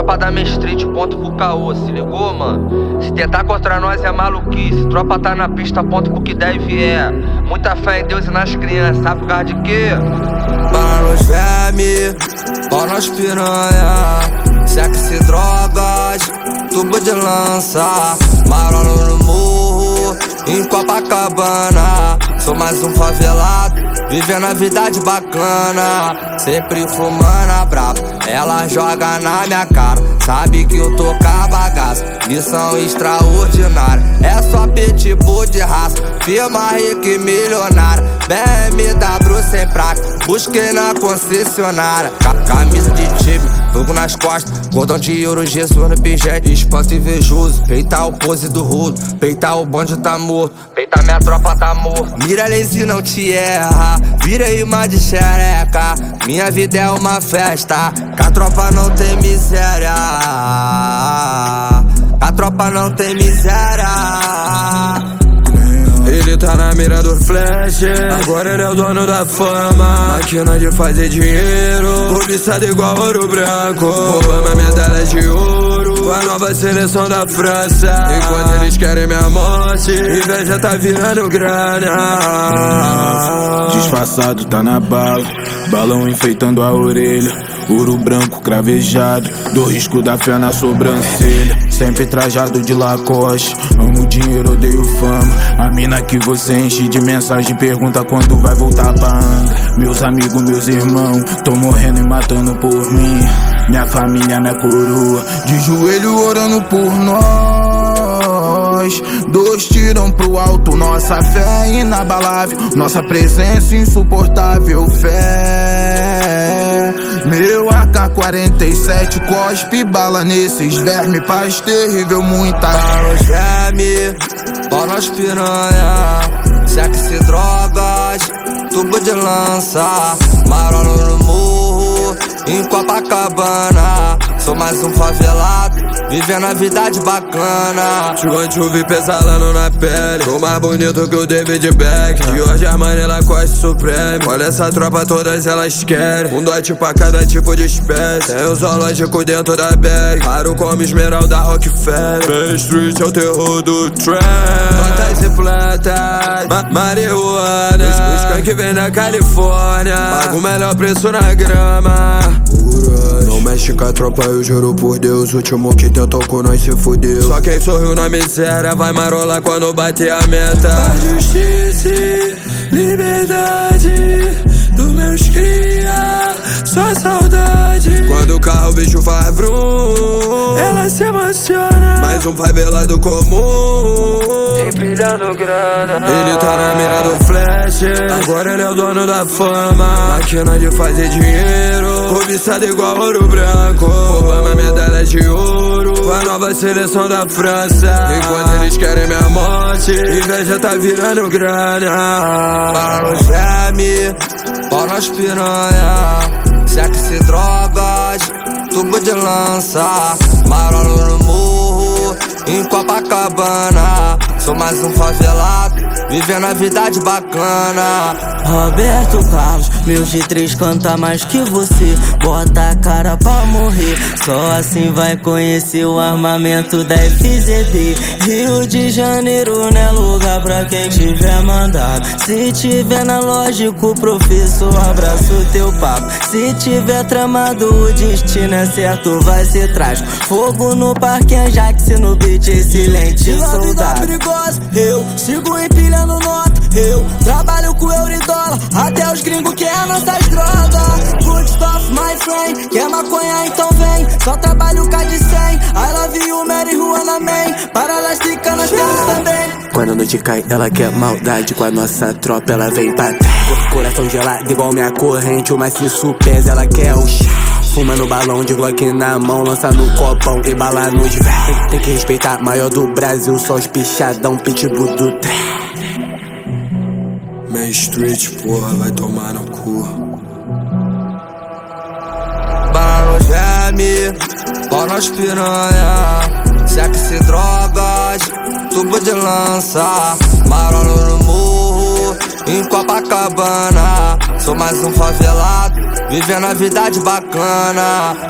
Tropa da Main Street, ponto pro caô, se ligou, mano? Se tentar contra nós é maluquice. Tropa tá na pista, ponto pro que deve é. Muita fé em Deus e nas crianças, sabe por causa de quê? Para nos verme, para nós piranha. Sexo e drogas, tubo de lança. Marolo no morro, em Copacabana. Sou mais um favelado, vivendo a vida de bacana. Sempre fumando a brava, ela joga na minha cara. Sabe que eu tô bagaça, missão extraordinária. É só pitbull de raça, firma rica e milionária. BMW sem praca, busquei na concessionária. Ca camisa de time, fogo nas costas, cordão de ouro, Jesus no pingente. Espanto invejoso, peitar o pose do rolo, peitar o bonde tá morto, peitar minha tropa tá morto. Mira lazy não te erra, vira imã de xereca. Minha vida é uma festa, que a tropa não tem miséria. A tropa não tem miséria. Ele tá na mira do flash, agora ele é o dono da fama. Máquina de fazer dinheiro, cobiçado igual ouro branco. Roubando medalha de ouro, a nova seleção da França. Enquanto eles querem minha morte, inveja tá virando grana. Disfarçado tá na bala, balão enfeitando a orelha. Ouro branco cravejado, do risco da fé na sobrancelha. Sempre trajado de Lacoste, amo dinheiro, odeio fama. A mina que você enche de mensagem pergunta quando vai voltar pra Angra. Meus amigos, meus irmãos, tô morrendo e matando por mim. Minha família, minha coroa, de joelho orando por nós. Dois tiram pro alto, nossa fé é inabalável, nossa presença insuportável, fé. Meu AK-47 cospe bala nesses vermes, paz terrível, muita. Para os verme, para nós piranha. Sexo e drogas, tubo de lança. Marolo no morro, em Copacabana. Sou mais um favelado, vivendo a vida de bacana. Chuva chuva pesalando na pele. Tô mais bonito que o David Beckham. E hoje a Manila Costa Supreme. Olha essa tropa, todas elas querem. Um dote pra cada tipo de espécie. Tem o zoológico dentro da bag. Caro como esmeralda Rockefeller. Main Street é o terror do trap. Plantas e plantas, ma marihuana. Os que vem da Califórnia. Paga o melhor preço na grama. Não mexe com a tropa, eu juro por Deus. O último que tentou com nós se fudeu. Só quem sorriu na miséria vai marolar quando bater a meta. A justiça, liberdade dos meus cria, só saudade. Carro o bicho faz vrum, ela se emociona. Mais um favelado comum. Sempre dando grana. Ele tá na mira do flash, agora ele é o dono da fama. Máquina de fazer dinheiro, cobiçado igual ouro branco. Roubando medalha de ouro, a nova seleção da França. Enquanto eles querem minha morte, inveja tá virando grana. Para os verme, para nós piranha. Sexo e drogas, de lança. Marolo no morro, em Copacabana. Sou mais um favelado, vivendo a vida de bacana. Roberto Carlos, meu G3 canta mais que você. Bota a cara pra morrer. Só assim vai conhecer o armamento da FZD. Rio de Janeiro não é lugar pra quem tiver mandado. Se tiver na lógico, professor, abraço teu papo. Se tiver tramado, o destino é certo, vai ser trágico. Fogo no parque Ajax, no beat, excelente soldado. Eu sigo empilhando nota. Eu trabalho com euro e dólar. Até os gringos querem nossas drogas. Good stuff, my friend. Quer maconha, então vem. Só trabalho cá de 100. I love you, Mary Juana Man. Para las nós temos também. Quando a noite cai, ela quer maldade. Com a nossa tropa, ela vem pra trás. Coração gelado, igual minha corrente. O maciço pesa, ela quer o chá. Fuma no balão de Glock na mão, lança no copão e bala nos véi. Tem que respeitar, maior do Brasil, só os pichadão, pitbull do trem. Main Street, porra, vai tomar no cu. Para os verme, para nós piranha. Sexo e drogas, tubo de lança. Marolo no morro, em Copacabana. Sou mais um favelado, vivendo a vida de bacana.